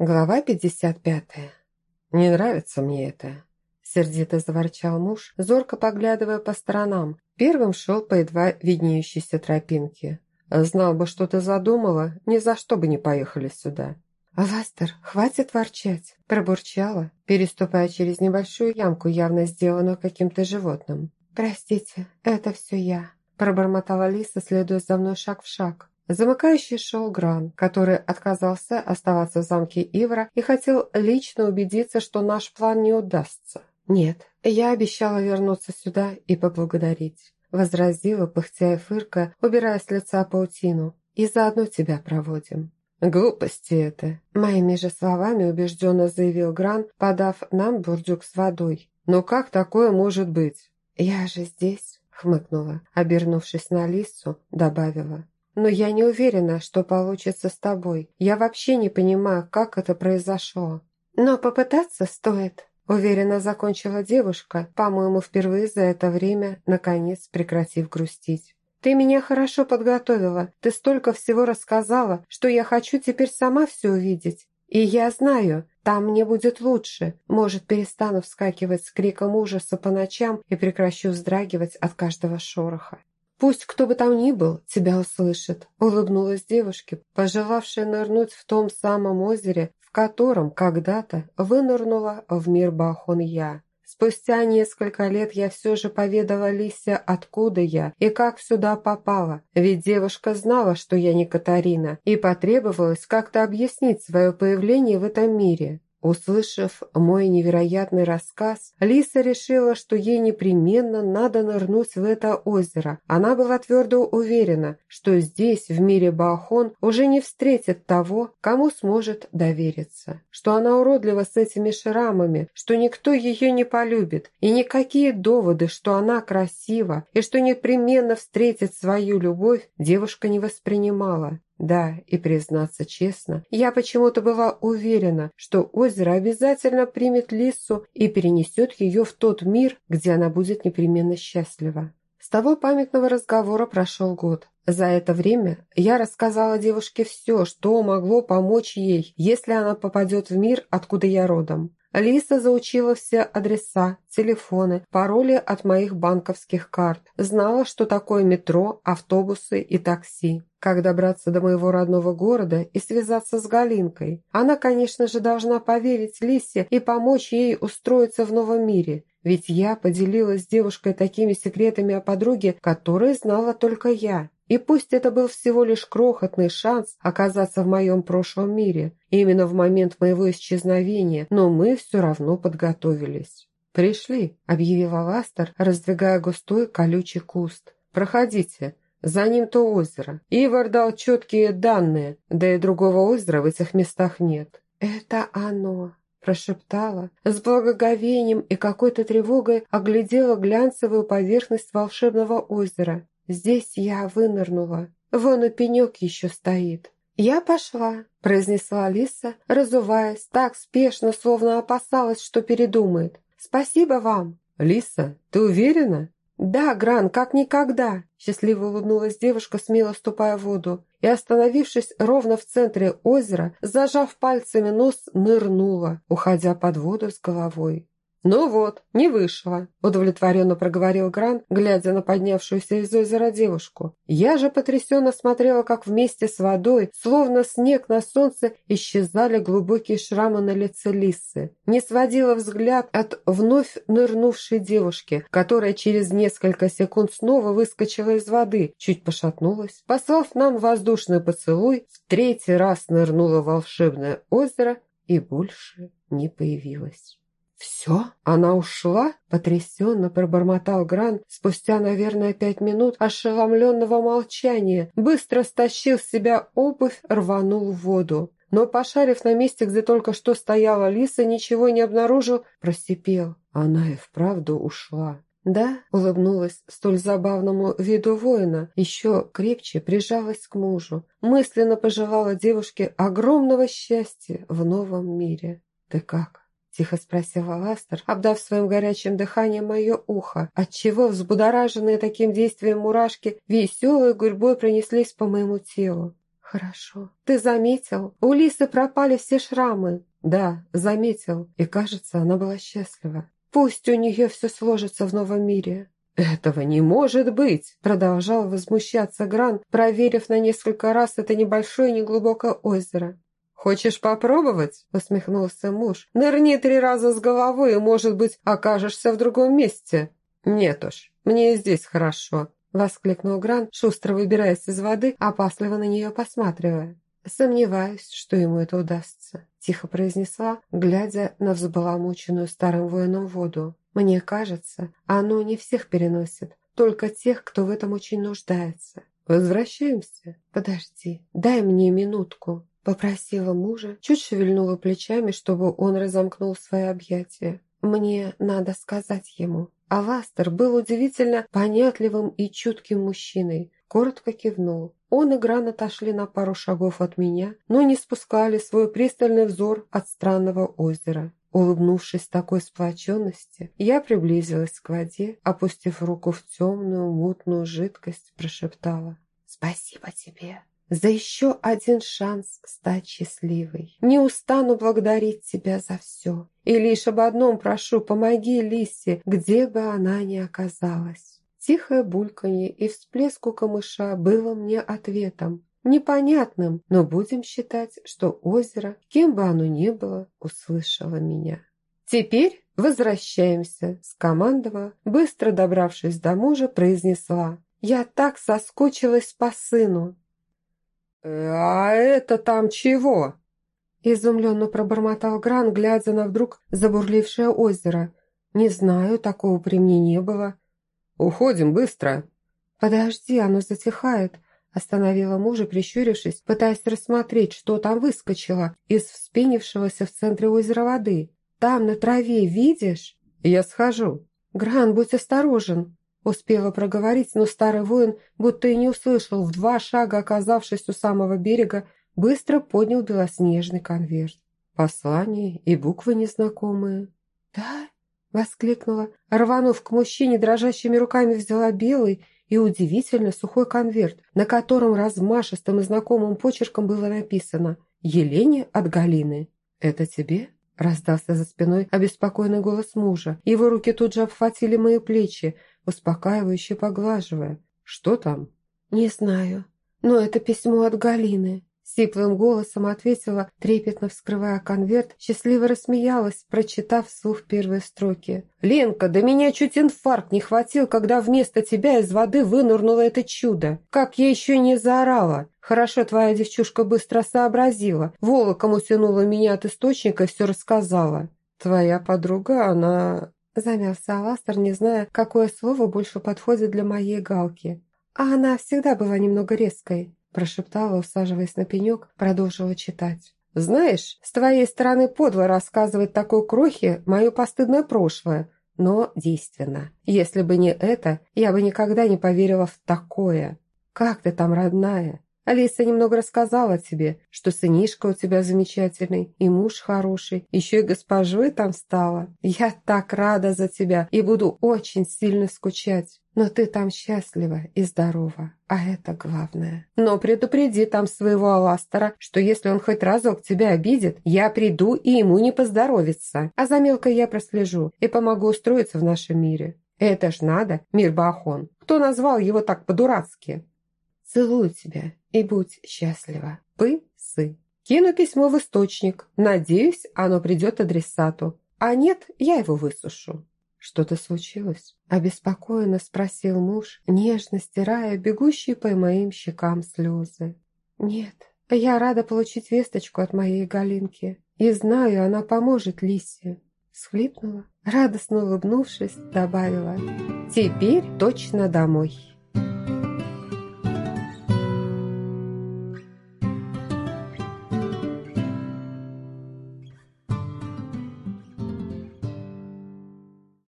Глава 55. «Не нравится мне это», – сердито заворчал муж, зорко поглядывая по сторонам. Первым шел по едва виднеющейся тропинке. «Знал бы, что ты задумала, ни за что бы не поехали сюда». «Авастер, хватит ворчать», – пробурчала, переступая через небольшую ямку, явно сделанную каким-то животным. «Простите, это все я», – пробормотала Лиса, следуя за мной шаг в шаг. Замыкающий шел Гран, который отказался оставаться в замке Ивра и хотел лично убедиться, что наш план не удастся. «Нет, я обещала вернуться сюда и поблагодарить», – возразила, пыхтя и фырка, убирая с лица паутину. «И заодно тебя проводим». «Глупости это!» Моими же словами убежденно заявил Гран, подав нам бурдюк с водой. «Но как такое может быть?» «Я же здесь», – хмыкнула, обернувшись на Лису, добавила. Но я не уверена, что получится с тобой. Я вообще не понимаю, как это произошло. Но попытаться стоит. Уверенно закончила девушка, по-моему, впервые за это время, наконец прекратив грустить. «Ты меня хорошо подготовила, ты столько всего рассказала, что я хочу теперь сама все увидеть. И я знаю, там мне будет лучше. Может, перестану вскакивать с криком ужаса по ночам и прекращу вздрагивать от каждого шороха. «Пусть кто бы там ни был, тебя услышит», – улыбнулась девушке, пожелавшая нырнуть в том самом озере, в котором когда-то вынырнула в мир Бахон я. Спустя несколько лет я все же поведала Лисе, откуда я и как сюда попала, ведь девушка знала, что я не Катарина, и потребовалось как-то объяснить свое появление в этом мире. Услышав мой невероятный рассказ, Лиса решила, что ей непременно надо нырнуть в это озеро. Она была твердо уверена, что здесь, в мире Баахон, уже не встретит того, кому сможет довериться. Что она уродлива с этими шрамами, что никто ее не полюбит, и никакие доводы, что она красива, и что непременно встретит свою любовь, девушка не воспринимала. Да, и признаться честно, я почему-то была уверена, что озеро обязательно примет Лису и перенесет ее в тот мир, где она будет непременно счастлива. С того памятного разговора прошел год. За это время я рассказала девушке все, что могло помочь ей, если она попадет в мир, откуда я родом. Лиса заучила все адреса, телефоны, пароли от моих банковских карт. Знала, что такое метро, автобусы и такси. Как добраться до моего родного города и связаться с Галинкой. Она, конечно же, должна поверить Лисе и помочь ей устроиться в новом мире. Ведь я поделилась с девушкой такими секретами о подруге, которые знала только я. И пусть это был всего лишь крохотный шанс оказаться в моем прошлом мире, именно в момент моего исчезновения, но мы все равно подготовились. «Пришли», — объявил Аластер, раздвигая густой колючий куст. «Проходите, за ним то озеро. Ивар дал четкие данные, да и другого озера в этих местах нет». «Это оно», прошептала, с благоговением и какой-то тревогой оглядела глянцевую поверхность волшебного озера. Здесь я вынырнула. Вон и пенек еще стоит. «Я пошла», – произнесла Алиса, разуваясь так спешно, словно опасалась, что передумает. «Спасибо вам». «Лиса, ты уверена?» «Да, Гран, как никогда!» Счастливо улыбнулась девушка, смело ступая в воду. И, остановившись ровно в центре озера, зажав пальцами нос, нырнула, уходя под воду с головой. «Ну вот, не вышло», – удовлетворенно проговорил Грант, глядя на поднявшуюся из озера девушку. Я же потрясенно смотрела, как вместе с водой, словно снег на солнце, исчезали глубокие шрамы на лице Лисы. Не сводила взгляд от вновь нырнувшей девушки, которая через несколько секунд снова выскочила из воды, чуть пошатнулась. Послав нам воздушный поцелуй, в третий раз нырнула в волшебное озеро и больше не появилась. «Все? Она ушла?» – потрясенно пробормотал Гран спустя, наверное, пять минут ошеломленного молчания. Быстро стащил с себя обувь, рванул в воду. Но, пошарив на месте, где только что стояла Лиса, ничего не обнаружил, просипел. Она и вправду ушла. «Да», — улыбнулась столь забавному виду воина, еще крепче прижалась к мужу, мысленно пожелала девушке огромного счастья в новом мире. «Ты как?» Тихо спросила Ластер, обдав своим горячим дыханием мое ухо, отчего взбудораженные таким действием мурашки веселой гурьбой пронеслись по моему телу. «Хорошо. Ты заметил? У Лисы пропали все шрамы». «Да, заметил. И кажется, она была счастлива. Пусть у нее все сложится в новом мире». «Этого не может быть!» – продолжал возмущаться Гран, проверив на несколько раз это небольшое неглубокое озеро. «Хочешь попробовать?» – усмехнулся муж. «Нырни три раза с головой, и, может быть, окажешься в другом месте». «Нет уж, мне здесь хорошо», – воскликнул Гран, шустро выбираясь из воды, опасливо на нее посматривая. «Сомневаюсь, что ему это удастся», – тихо произнесла, глядя на взбаламученную старым воином воду. «Мне кажется, оно не всех переносит, только тех, кто в этом очень нуждается. Возвращаемся? Подожди, дай мне минутку», – попросила мужа, чуть шевельнула плечами, чтобы он разомкнул свои объятия. «Мне надо сказать ему». Аластер был удивительно понятливым и чутким мужчиной, коротко кивнул. Он и Гран отошли на пару шагов от меня, но не спускали свой пристальный взор от странного озера. Улыбнувшись такой сплоченности, я приблизилась к воде, опустив руку в темную, мутную жидкость, прошептала «Спасибо тебе!» За еще один шанс стать счастливой. Не устану благодарить тебя за все. И лишь об одном прошу, помоги Лисе, где бы она ни оказалась. Тихое бульканье и всплеск у камыша было мне ответом. Непонятным, но будем считать, что озеро, кем бы оно ни было, услышало меня. «Теперь возвращаемся», – скомандовала, быстро добравшись до мужа, произнесла. «Я так соскучилась по сыну». «А это там чего?» Изумленно пробормотал Гран, глядя на вдруг забурлившее озеро. «Не знаю, такого при мне не было. «Уходим быстро!» «Подожди, оно затихает!» Остановила мужа, прищурившись, пытаясь рассмотреть, что там выскочило из вспенившегося в центре озера воды. «Там, на траве, видишь?» «Я схожу». «Гран, будь осторожен!» Успела проговорить, но старый воин, будто и не услышал, в два шага оказавшись у самого берега, быстро поднял белоснежный конверт. Послание и буквы незнакомые. «Да?» Воскликнула, рванув к мужчине, дрожащими руками взяла белый и удивительно сухой конверт, на котором размашистым и знакомым почерком было написано «Елене от Галины». «Это тебе?» – раздался за спиной обеспокоенный голос мужа. Его руки тут же обхватили мои плечи, успокаивающе поглаживая. «Что там?» «Не знаю, но это письмо от Галины». Сиплым голосом ответила, трепетно вскрывая конверт, счастливо рассмеялась, прочитав вслух первые строки. «Ленка, да меня чуть инфаркт не хватил, когда вместо тебя из воды вынырнуло это чудо. Как я еще не заорала! Хорошо твоя девчушка быстро сообразила, волоком утянула меня от источника и все рассказала. Твоя подруга, она...» Замялся Аластер, не зная, какое слово больше подходит для моей галки. А она всегда была немного резкой прошептала, усаживаясь на пенек, продолжила читать. «Знаешь, с твоей стороны подло рассказывать такой крохи мое постыдное прошлое, но действенно. Если бы не это, я бы никогда не поверила в такое. Как ты там, родная? Алиса немного рассказала тебе, что сынишка у тебя замечательный, и муж хороший, еще и госпожой там стала. Я так рада за тебя и буду очень сильно скучать. Но ты там счастлива и здорова, а это главное. Но предупреди там своего Аластера, что если он хоть разок тебя обидит, я приду и ему не поздоровится. А за мелкой я прослежу и помогу устроиться в нашем мире. Это ж надо, мир Бахон. Кто назвал его так по-дурацки? Целую тебя и будь счастлива. Пы-сы. Кину письмо в источник. Надеюсь, оно придет адресату. А нет, я его высушу. «Что-то случилось?» – обеспокоенно спросил муж, нежно стирая бегущие по моим щекам слезы. «Нет, я рада получить весточку от моей Галинки. И знаю, она поможет Лисе». Схлипнула, радостно улыбнувшись, добавила «Теперь точно домой».